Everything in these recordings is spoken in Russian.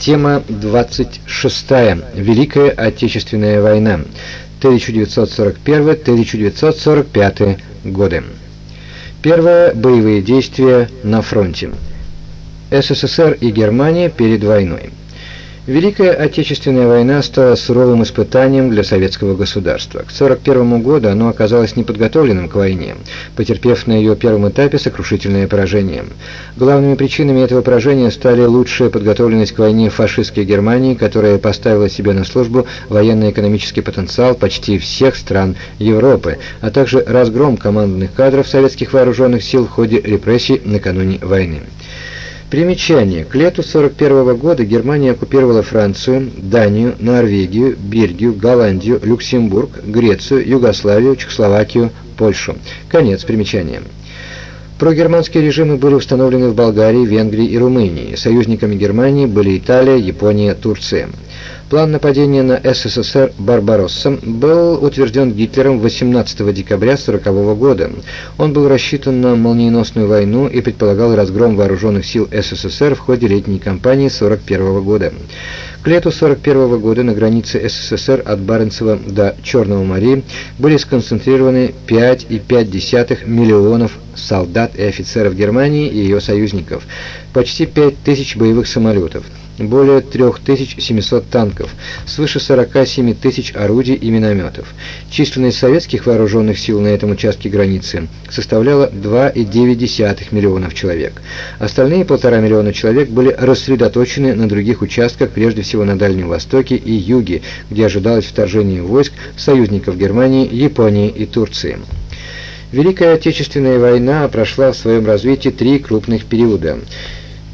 Тема 26. Великая Отечественная война. 1941-1945 годы. Первые боевые действия на фронте. СССР и Германия перед войной. Великая Отечественная война стала суровым испытанием для советского государства. К 1941 году оно оказалось неподготовленным к войне, потерпев на ее первом этапе сокрушительное поражение. Главными причинами этого поражения стали лучшая подготовленность к войне фашистской Германии, которая поставила себе на службу военно-экономический потенциал почти всех стран Европы, а также разгром командных кадров советских вооруженных сил в ходе репрессий накануне войны. Примечание. К лету 1941 года Германия оккупировала Францию, Данию, Норвегию, Бельгию, Голландию, Люксембург, Грецию, Югославию, Чехословакию, Польшу. Конец примечания. Прогерманские режимы были установлены в Болгарии, Венгрии и Румынии. Союзниками Германии были Италия, Япония, Турция. План нападения на СССР «Барбаросса» был утвержден Гитлером 18 декабря 1940 года. Он был рассчитан на молниеносную войну и предполагал разгром вооруженных сил СССР в ходе летней кампании 1941 года. К лету 1941 года на границе СССР от Баренцева до Черного моря были сконцентрированы 5,5 миллионов солдат и офицеров Германии и ее союзников, почти 5000 боевых самолетов более 3700 танков, свыше 47 тысяч орудий и минометов. Численность советских вооруженных сил на этом участке границы составляла 2,9 миллионов человек. Остальные полтора миллиона человек были рассредоточены на других участках, прежде всего на Дальнем Востоке и Юге, где ожидалось вторжение войск союзников Германии, Японии и Турции. Великая Отечественная война прошла в своем развитии три крупных периода.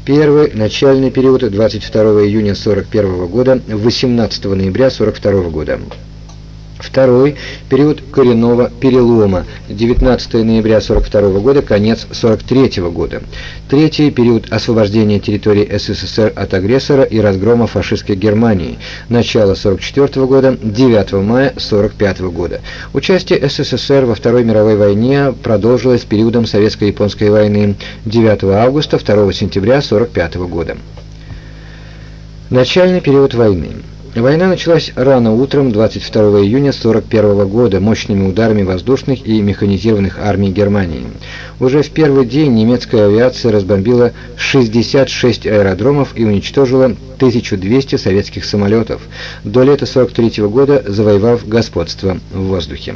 Первый начальный период 22 июня 41 года 18 ноября 42 года. Второй – период коренного перелома, 19 ноября 1942 года, конец 1943 года. Третий – период освобождения территории СССР от агрессора и разгрома фашистской Германии, начало 1944 года, 9 мая 1945 года. Участие СССР во Второй мировой войне продолжилось периодом Советско-японской войны 9 августа 2 сентября 1945 года. Начальный период войны. Война началась рано утром 22 июня 1941 года мощными ударами воздушных и механизированных армий Германии. Уже в первый день немецкая авиация разбомбила 66 аэродромов и уничтожила 1200 советских самолетов, до лета 1943 года завоевав господство в воздухе.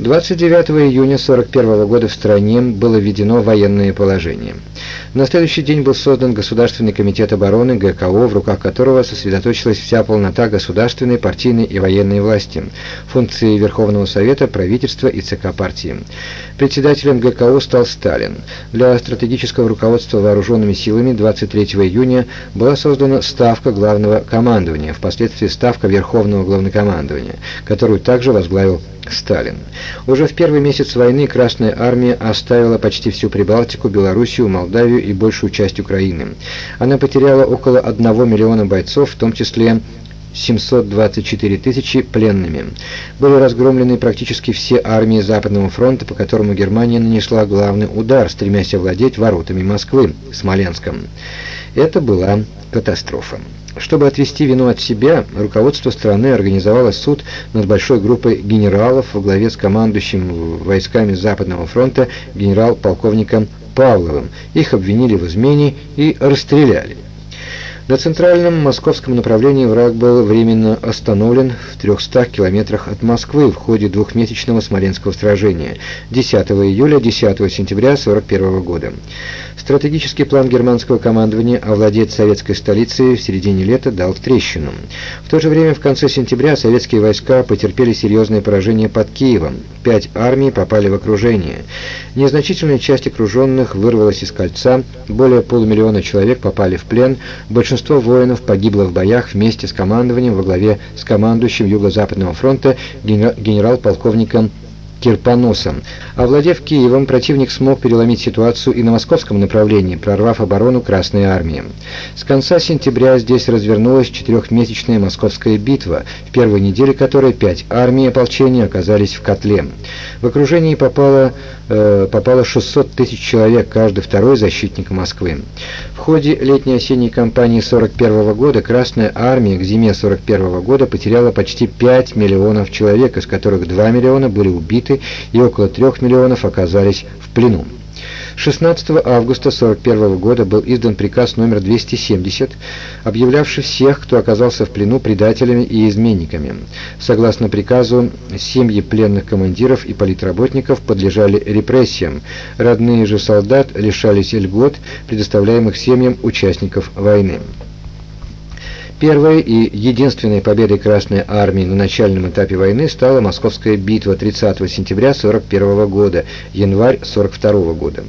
29 июня 1941 года в стране было введено военное положение. На следующий день был создан Государственный комитет обороны ГКО, в руках которого сосредоточилась вся полнота государственной, партийной и военной власти, функции Верховного Совета, правительства и ЦК партии. Председателем ГКО стал Сталин. Для стратегического руководства вооруженными силами 23 июня была создана Ставка Главного командования, впоследствии Ставка Верховного Главнокомандования, которую также возглавил Сталин. Уже в первый месяц войны Красная Армия оставила почти всю Прибалтику, Белоруссию, Молдавию и большую часть Украины. Она потеряла около 1 миллиона бойцов, в том числе 724 тысячи пленными. Были разгромлены практически все армии Западного фронта, по которому Германия нанесла главный удар, стремясь овладеть воротами Москвы, Смоленском. Это была катастрофа. Чтобы отвести вину от себя, руководство страны организовало суд над большой группой генералов во главе с командующим войсками Западного фронта генерал-полковником Павловым. Их обвинили в измене и расстреляли. На центральном московском направлении враг был временно остановлен в 300 километрах от Москвы в ходе двухмесячного Смоленского сражения 10 июля 10 сентября 1941 года. Стратегический план германского командования овладеть советской столицей в середине лета дал трещину. В то же время в конце сентября советские войска потерпели серьезное поражение под Киевом. Пять армий попали в окружение. Незначительная часть окруженных вырвалась из кольца, более полумиллиона человек попали в плен, большинство воинов погибло в боях вместе с командованием во главе с командующим Юго-Западного фронта генерал-полковником Кирпоносом. Овладев Киевом, противник смог переломить ситуацию и на московском направлении, прорвав оборону Красной Армии. С конца сентября здесь развернулась четырехмесячная московская битва, в первой неделе которой пять армий ополчения оказались в котле. В окружении попало, э, попало 600 тысяч человек, каждый второй защитник Москвы. В ходе летней-осенней кампании 41 года Красная Армия к зиме 41 года потеряла почти 5 миллионов человек, из которых 2 миллиона были убиты убиты и около 3 миллионов оказались в плену. 16 августа 1941 года был издан приказ номер 270, объявлявший всех, кто оказался в плену, предателями и изменниками. Согласно приказу, семьи пленных командиров и политработников подлежали репрессиям, родные же солдат лишались льгот, предоставляемых семьям участников войны. Первой и единственной победой Красной Армии на начальном этапе войны стала Московская битва 30 сентября 1941 года, январь 1942 года.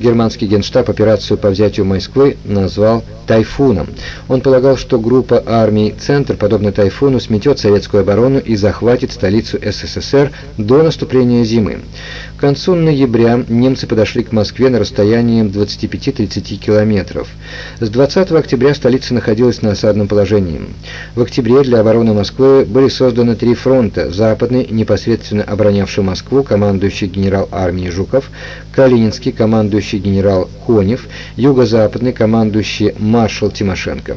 Германский генштаб операцию по взятию Москвы назвал «Тайфуном». Он полагал, что группа армий «Центр», подобно «Тайфуну», сметет советскую оборону и захватит столицу СССР до наступления зимы. К концу ноября немцы подошли к Москве на расстоянии 25-30 километров. С 20 октября столица находилась на осадном положении. В октябре для обороны Москвы были созданы три фронта. Западный, непосредственно оборонявший Москву, командующий генерал армии Жуков, Калининский, командующий генерал Конев, юго-западный, командующий маршал Тимошенко.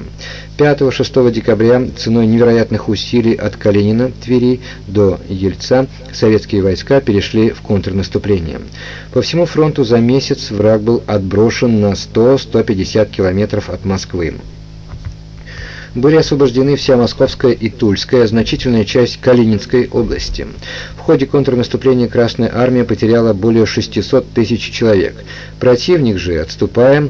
5-6 декабря ценой невероятных усилий от Калинина, Твери до Ельца советские войска перешли в контрнаступление. По всему фронту за месяц враг был отброшен на 100-150 километров от Москвы. Были освобождены вся Московская и Тульская, значительная часть Калининской области. В ходе контрнаступления Красная Армия потеряла более 600 тысяч человек. Противник же, отступая,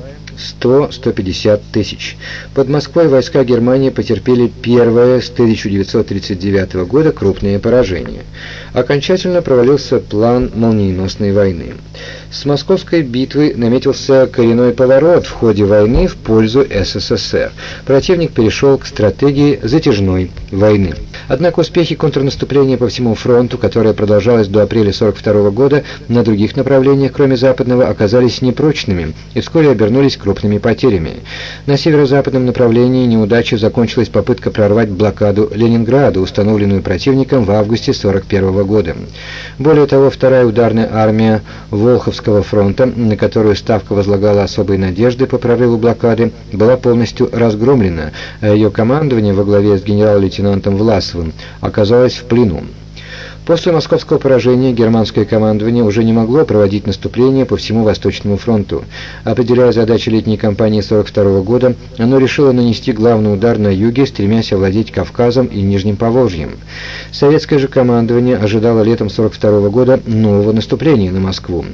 100-150 тысяч. Под Москвой войска Германии потерпели первое с 1939 года крупное поражение. Окончательно провалился план молниеносной войны. С Московской битвы наметился коренной поворот в ходе войны в пользу СССР. Противник перешел к стратегии затяжной войны. Однако успехи контрнаступления по всему фронту, которое продолжалось до апреля 1942 года, на других направлениях, кроме западного, оказались непрочными и вскоре обернулись крупными потерями. На северо-западном направлении неудачей закончилась попытка прорвать блокаду Ленинграда, установленную противником в августе 1941 года. Более того, вторая ударная армия Волховского фронта, на которую Ставка возлагала особые надежды по прорыву блокады, была полностью разгромлена, а ее командование во главе с генерал-лейтенантом Власовым оказалось в плену. После московского поражения германское командование уже не могло проводить наступление по всему Восточному фронту. Определяя задачи летней кампании 42 года, оно решило нанести главный удар на юге, стремясь овладеть Кавказом и Нижним Поволжьем. Советское же командование ожидало летом 42 года нового наступления на Москву.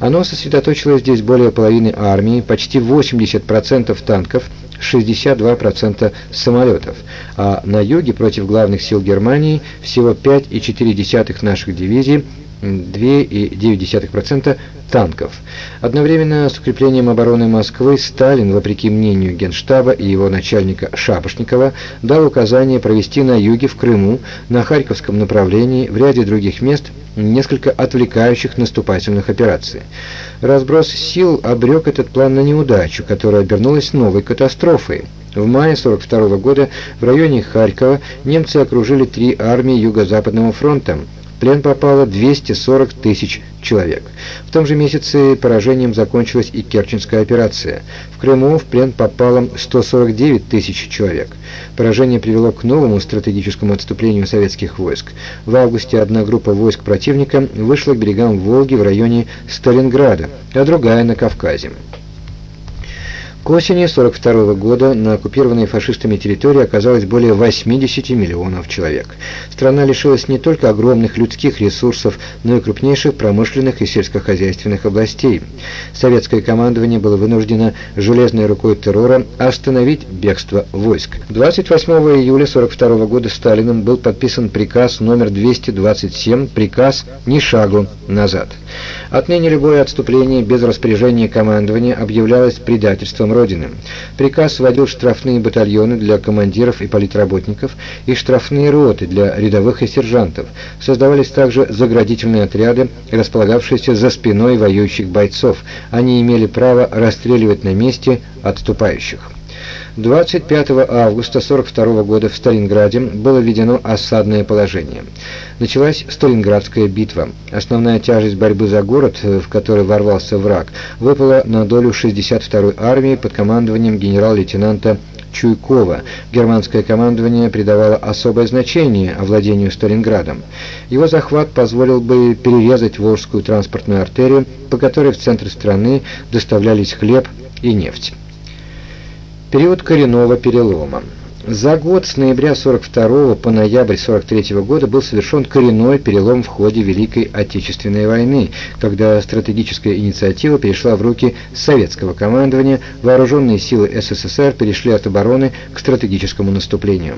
Оно сосредоточило здесь более половины армии, почти 80% танков, 62% самолетов, а на юге против главных сил Германии всего 5,4 наших дивизий, 2,9% танков. Одновременно с укреплением обороны Москвы Сталин, вопреки мнению Генштаба и его начальника Шапошникова, дал указание провести на юге в Крыму, на Харьковском направлении, в ряде других мест несколько отвлекающих наступательных операций. Разброс сил обрек этот план на неудачу, которая обернулась новой катастрофой. В мае 42 года в районе Харькова немцы окружили три армии Юго-Западного фронта плен попало 240 тысяч человек. В том же месяце поражением закончилась и Керченская операция. В Крыму в плен попало 149 тысяч человек. Поражение привело к новому стратегическому отступлению советских войск. В августе одна группа войск противника вышла к берегам Волги в районе Сталинграда, а другая на Кавказе. К осени 1942 года на оккупированной фашистами территории оказалось более 80 миллионов человек. Страна лишилась не только огромных людских ресурсов, но и крупнейших промышленных и сельскохозяйственных областей. Советское командование было вынуждено железной рукой террора остановить бегство войск. 28 июля 1942 года Сталиным был подписан приказ номер 227, приказ «Ни шагу назад». Отныне любое отступление без распоряжения командования объявлялось предательством Родины. Приказ вводил штрафные батальоны для командиров и политработников и штрафные роты для рядовых и сержантов. Создавались также заградительные отряды, располагавшиеся за спиной воюющих бойцов. Они имели право расстреливать на месте отступающих. 25 августа 1942 года в Сталинграде было введено осадное положение. Началась Сталинградская битва. Основная тяжесть борьбы за город, в который ворвался враг, выпала на долю 62-й армии под командованием генерал-лейтенанта Чуйкова. Германское командование придавало особое значение овладению Сталинградом. Его захват позволил бы перерезать Волжскую транспортную артерию, по которой в центр страны доставлялись хлеб и нефть. Период коренного перелома. За год с ноября 42 по ноябрь 43 года был совершен коренной перелом в ходе Великой Отечественной войны, когда стратегическая инициатива перешла в руки советского командования, вооруженные силы СССР перешли от обороны к стратегическому наступлению.